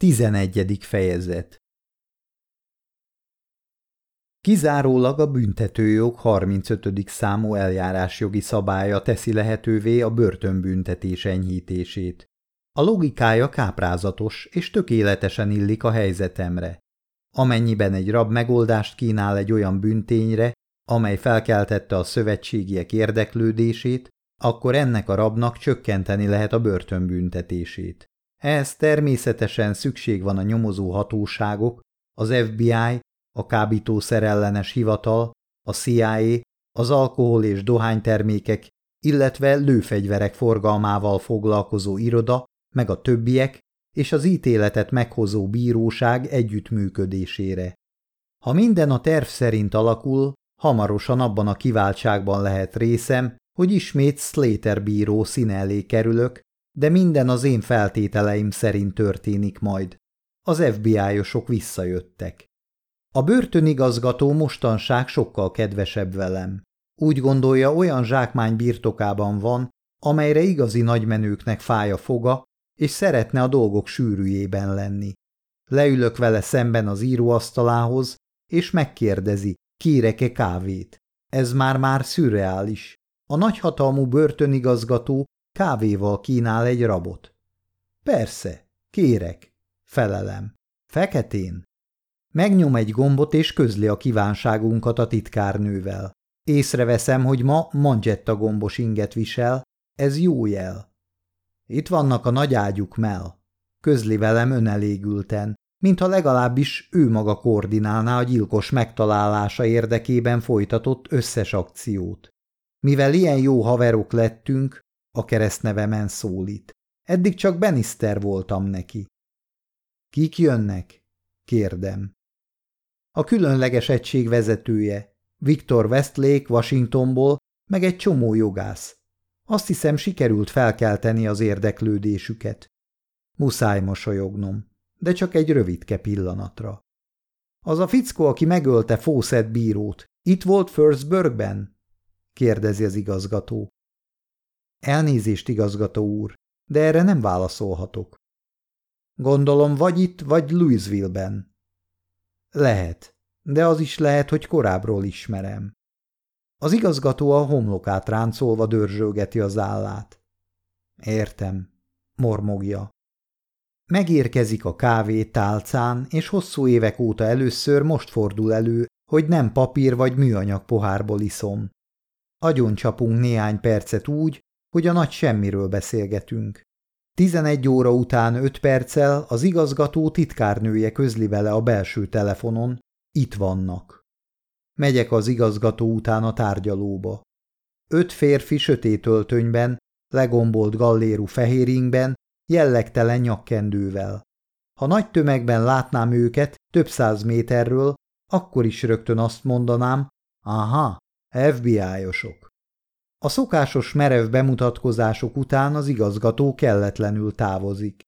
11. fejezet Kizárólag a büntetőjog 35. számú eljárásjogi szabálya teszi lehetővé a börtönbüntetés enyhítését. A logikája káprázatos és tökéletesen illik a helyzetemre. Amennyiben egy rab megoldást kínál egy olyan büntényre, amely felkeltette a szövetségiek érdeklődését, akkor ennek a rabnak csökkenteni lehet a börtönbüntetését. Ehhez természetesen szükség van a nyomozó hatóságok, az FBI, a kábítószerellenes hivatal, a CIA, az alkohol és dohánytermékek, illetve lőfegyverek forgalmával foglalkozó iroda, meg a többiek, és az ítéletet meghozó bíróság együttműködésére. Ha minden a terv szerint alakul, hamarosan abban a kiváltságban lehet részem, hogy ismét Slater bíró színe elé kerülök, de minden az én feltételeim szerint történik majd. Az FBI-osok visszajöttek. A börtönigazgató mostanság sokkal kedvesebb velem. Úgy gondolja, olyan zsákmány birtokában van, amelyre igazi nagymenőknek fáj a foga, és szeretne a dolgok sűrűjében lenni. Leülök vele szemben az íróasztalához, és megkérdezi, kérek-e kávét. Ez már-már szürreális. A nagyhatalmú börtönigazgató kávéval kínál egy rabot. Persze, kérek, felelem. Feketén? Megnyom egy gombot és közli a kívánságunkat a titkárnővel. Észreveszem, hogy ma manzsetta gombos inget visel, ez jó jel. Itt vannak a nagy ágyuk Mel. Közli velem önelégülten, mintha legalábbis ő maga koordinálná a gyilkos megtalálása érdekében folytatott összes akciót. Mivel ilyen jó haverok lettünk, a keresztnevemen szólít. Eddig csak Benister voltam neki. Kik jönnek? kérdem. A különleges egység vezetője, Viktor Westlake Washingtonból, meg egy csomó jogász. Azt hiszem, sikerült felkelteni az érdeklődésüket. Muszáj mosolyognom, de csak egy rövidke pillanatra. Az a fickó, aki megölte Fawcett bírót, itt volt Firstburgben? kérdezi az igazgató. Elnézést, igazgató úr, de erre nem válaszolhatok. Gondolom vagy itt, vagy Louisville-ben. Lehet, de az is lehet, hogy korábbról ismerem. Az igazgató a homlokát ráncolva dörzsölgeti az állát. Értem, mormogja. Megérkezik a kávé tálcán, és hosszú évek óta először most fordul elő, hogy nem papír vagy műanyag pohárból iszom. Agyon csapunk néhány percet úgy, hogy a nagy semmiről beszélgetünk. Tizenegy óra után öt perccel az igazgató titkárnője közli vele a belső telefonon, itt vannak. Megyek az igazgató után a tárgyalóba. Öt férfi sötét öltönyben, legombolt gallérú fehéringben, jellegtelen nyakkendővel. Ha nagy tömegben látnám őket több száz méterről, akkor is rögtön azt mondanám, aha, FBI-osok. A szokásos merev bemutatkozások után az igazgató kelletlenül távozik.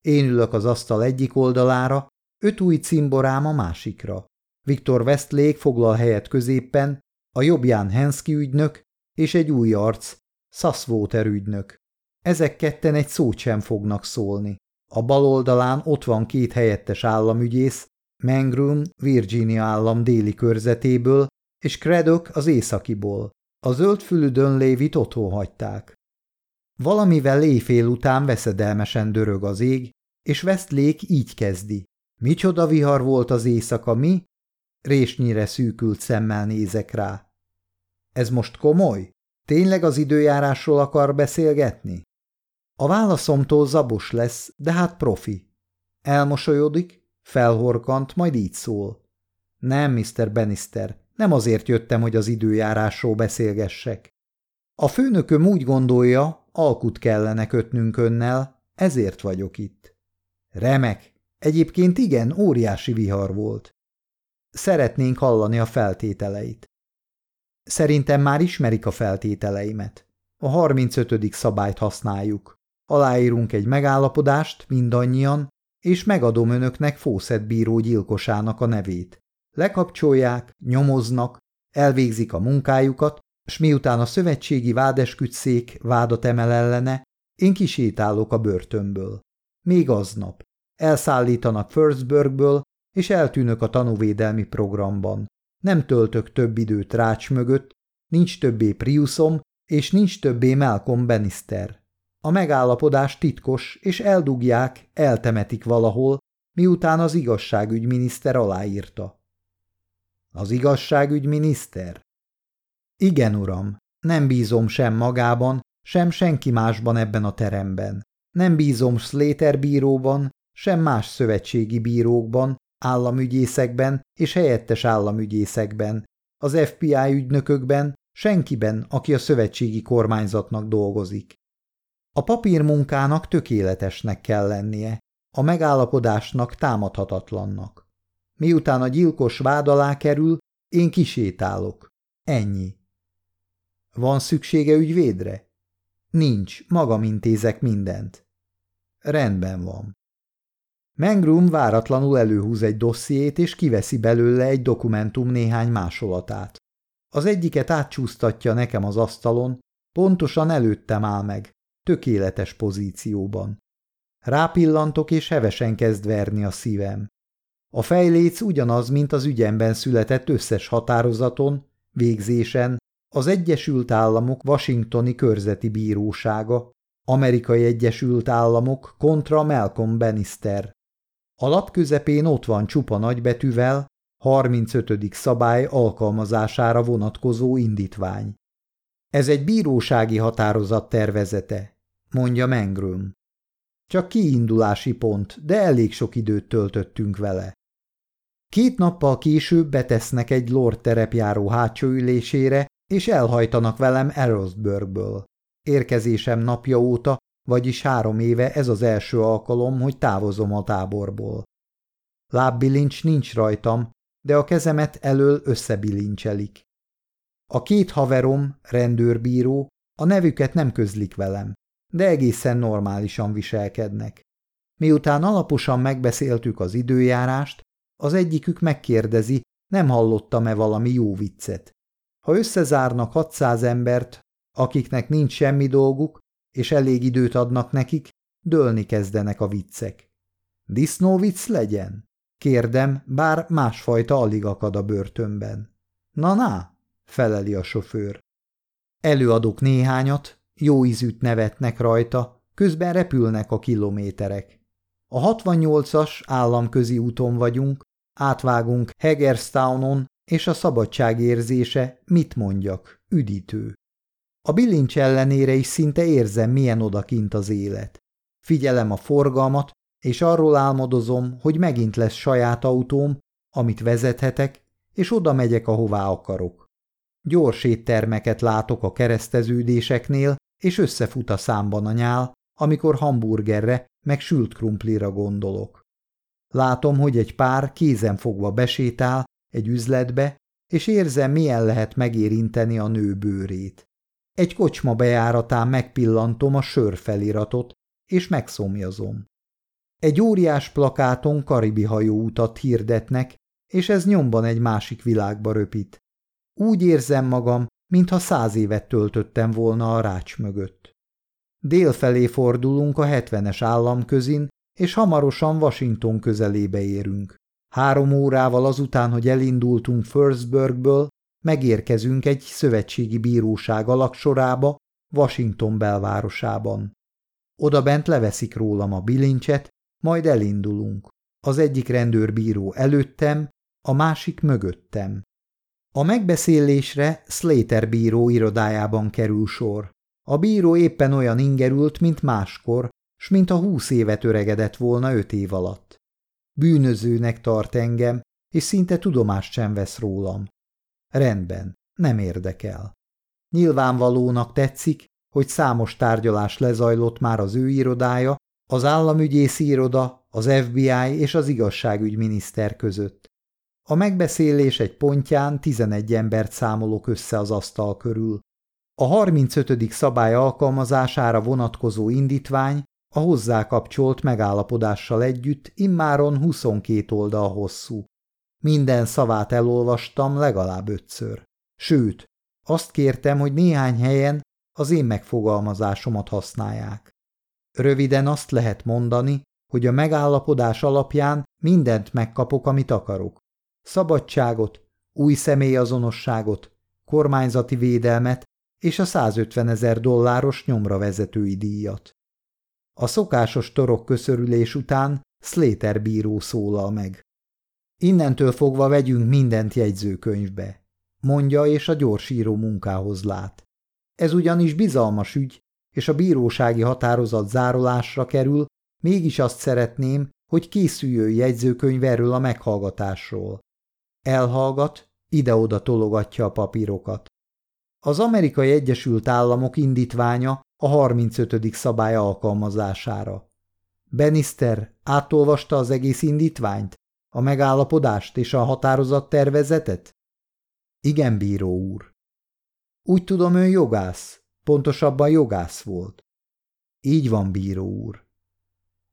Én ülök az asztal egyik oldalára, öt új cimborám a másikra. Viktor Westlake foglal helyet középpen, a jobbján Hensky ügynök és egy új arc, Sasswater ügynök. Ezek ketten egy szót sem fognak szólni. A bal oldalán ott van két helyettes államügyész, Mangrum Virginia állam déli körzetéből, és Craddock az északiból. A zöldfülű Dönlévit otthon hagyták. Valamivel éjfél után veszedelmesen dörög az ég, és Westlake így kezdi. Micsoda vihar volt az éjszaka, mi? Résnyire szűkült szemmel nézek rá. Ez most komoly? Tényleg az időjárásról akar beszélgetni? A válaszomtól zabos lesz, de hát profi. Elmosolyodik, felhorkant, majd így szól. Nem, Mr. Bannister, nem azért jöttem, hogy az időjárásról beszélgessek. A főnököm úgy gondolja, alkut kellene kötnünk önnel, ezért vagyok itt. Remek. Egyébként igen, óriási vihar volt. Szeretnénk hallani a feltételeit. Szerintem már ismerik a feltételeimet. A 35. szabályt használjuk. Aláírunk egy megállapodást mindannyian, és megadom önöknek Fószett bíró gyilkosának a nevét. Lekapcsolják, nyomoznak, elvégzik a munkájukat, s miután a szövetségi vádeskütszék vádat emel ellene, én kisétálok a börtönből. Még aznap. elszállítanak Firstburgből, és eltűnök a tanúvédelmi programban. Nem töltök több időt rács mögött, nincs többé Priusom, és nincs többé Malcolm Bannister. A megállapodás titkos, és eldugják, eltemetik valahol, miután az igazságügyminiszter aláírta. Az igazságügyminiszter? Igen, uram, nem bízom sem magában, sem senki másban ebben a teremben. Nem bízom Slater bíróban, sem más szövetségi bírókban, államügyészekben és helyettes államügyészekben, az FBI ügynökökben, senkiben, aki a szövetségi kormányzatnak dolgozik. A papírmunkának tökéletesnek kell lennie, a megállapodásnak támadhatatlannak. Miután a gyilkos vád alá kerül, én kisétálok. Ennyi. Van szüksége ügyvédre? Nincs, magam intézek mindent. Rendben van. Mengrum váratlanul előhúz egy dossziét, és kiveszi belőle egy dokumentum néhány másolatát. Az egyiket átcsúsztatja nekem az asztalon, pontosan előttem áll meg, tökéletes pozícióban. Rápillantok, és hevesen kezd verni a szívem. A fejléc ugyanaz, mint az ügyemben született összes határozaton, végzésen, az Egyesült Államok Washingtoni Körzeti Bírósága, Amerikai Egyesült Államok kontra Malcolm Bannister. A lap közepén ott van csupa nagybetűvel 35. szabály alkalmazására vonatkozó indítvány. Ez egy bírósági határozat tervezete, mondja Mengrum. Csak kiindulási pont, de elég sok időt töltöttünk vele. Két nappal később betesznek egy lord terepjáró hátsó ülésére, és elhajtanak velem Erosburgből. Érkezésem napja óta, vagyis három éve ez az első alkalom, hogy távozom a táborból. Lábbilincs nincs rajtam, de a kezemet elől összebilincselik. A két haverom, rendőrbíró, a nevüket nem közlik velem, de egészen normálisan viselkednek. Miután alaposan megbeszéltük az időjárást, az egyikük megkérdezi, nem hallottam-e valami jó viccet. Ha összezárnak 600 embert, akiknek nincs semmi dolguk, és elég időt adnak nekik, dőlni kezdenek a viccek. Disznóvic legyen? Kérdem, bár másfajta alig akad a börtönben. Na-na, feleli a sofőr. Előadok néhányat, jó ízűt nevetnek rajta, közben repülnek a kilométerek. A 68-as államközi úton vagyunk, átvágunk Hagerstownon, és a szabadság érzése, mit mondjak, üdítő. A bilincs ellenére is szinte érzem, milyen odakint az élet. Figyelem a forgalmat, és arról álmodozom, hogy megint lesz saját autóm, amit vezethetek, és oda megyek, ahová akarok. Gyors éttermeket látok a kereszteződéseknél, és összefut a számban a nyál, amikor hamburgerre meg sült krumplira gondolok. Látom, hogy egy pár kézen fogva besétál egy üzletbe, és érzem, milyen lehet megérinteni a nő bőrét. Egy kocsma bejáratán megpillantom a sörfeliratot, és megszomjazom. Egy óriás plakáton karibi hajóutat hirdetnek, és ez nyomban egy másik világba röpít. Úgy érzem magam, mintha száz évet töltöttem volna a rács mögött. Dél felé fordulunk a hetvenes államközin, és hamarosan Washington közelébe érünk. Három órával azután, hogy elindultunk Firstburgből, megérkezünk egy szövetségi bíróság alaksorába, Washington belvárosában. Oda bent leveszik rólam a bilincset, majd elindulunk. Az egyik rendőrbíró előttem, a másik mögöttem. A megbeszélésre Slater bíró irodájában kerül sor. A bíró éppen olyan ingerült, mint máskor, s a húsz évet öregedett volna öt év alatt. Bűnözőnek tart engem, és szinte tudomást sem vesz rólam. Rendben, nem érdekel. Nyilvánvalónak tetszik, hogy számos tárgyalás lezajlott már az ő irodája, az államügyészi iroda, az FBI és az igazságügyminiszter között. A megbeszélés egy pontján 11 embert számolok össze az asztal körül. A 35. szabály alkalmazására vonatkozó indítvány a hozzá kapcsolt megállapodással együtt immáron 22 oldal hosszú. Minden szavát elolvastam legalább ötször. Sőt, azt kértem, hogy néhány helyen az én megfogalmazásomat használják. Röviden azt lehet mondani, hogy a megállapodás alapján mindent megkapok, amit akarok. Szabadságot, új személyazonosságot, kormányzati védelmet és a 150 ezer dolláros nyomra vezetői díjat. A szokásos torok köszörülés után Slater bíró szólal meg. Innentől fogva vegyünk mindent jegyzőkönyvbe, mondja és a gyorsíró munkához lát. Ez ugyanis bizalmas ügy, és a bírósági határozat zárolásra kerül, mégis azt szeretném, hogy készüljön jegyzőkönyv erről a meghallgatásról. Elhallgat, ide-oda tologatja a papírokat. Az Amerikai Egyesült Államok indítványa a 35. szabály alkalmazására. Benister átolvasta az egész indítványt, a megállapodást és a határozat tervezetet? Igen, bíró úr. Úgy tudom, ön jogász, pontosabban jogász volt. Így van, bíró úr.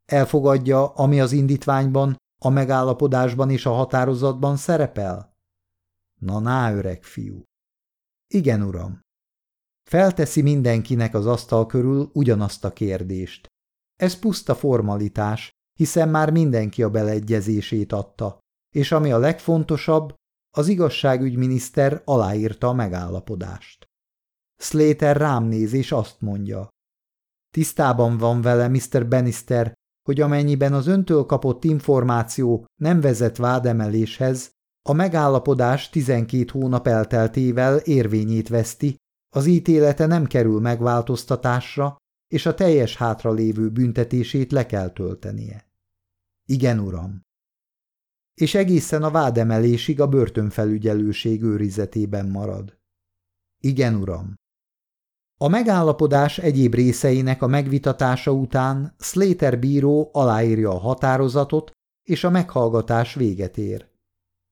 Elfogadja, ami az indítványban, a megállapodásban és a határozatban szerepel? Na, ná, öreg fiú. Igen, uram. Felteszi mindenkinek az asztal körül ugyanazt a kérdést. Ez puszta formalitás, hiszen már mindenki a beleegyezését adta, és ami a legfontosabb, az igazságügyminiszter aláírta a megállapodást. Slater rám néz és azt mondja. Tisztában van vele, Mr. Bannister, hogy amennyiben az öntől kapott információ nem vezet vádemeléshez, a megállapodás 12 hónap elteltével érvényét veszti, az ítélete nem kerül megváltoztatásra, és a teljes hátralévő büntetését le kell töltenie. Igen, uram. És egészen a vádemelésig a börtönfelügyelőség őrizetében marad. Igen, uram. A megállapodás egyéb részeinek a megvitatása után Slater bíró aláírja a határozatot, és a meghallgatás véget ér.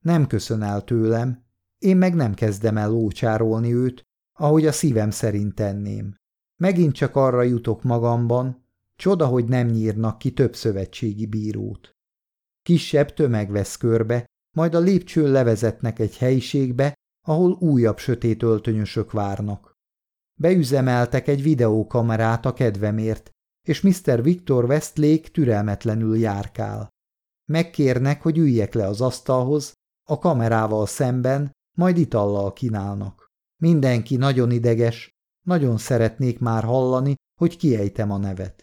Nem köszön el tőlem, én meg nem kezdem el ócsárolni őt, ahogy a szívem szerint tenném. Megint csak arra jutok magamban, csoda, hogy nem nyírnak ki több szövetségi bírót. Kisebb tömeg vesz körbe, majd a lépcsőn levezetnek egy helyiségbe, ahol újabb sötét öltönyösök várnak. Beüzemeltek egy videókamerát a kedvemért, és Mr. Victor Westlake türelmetlenül járkál. Megkérnek, hogy üljek le az asztalhoz, a kamerával szemben, majd itallal kínálnak. Mindenki nagyon ideges, nagyon szeretnék már hallani, hogy kiejtem a nevet.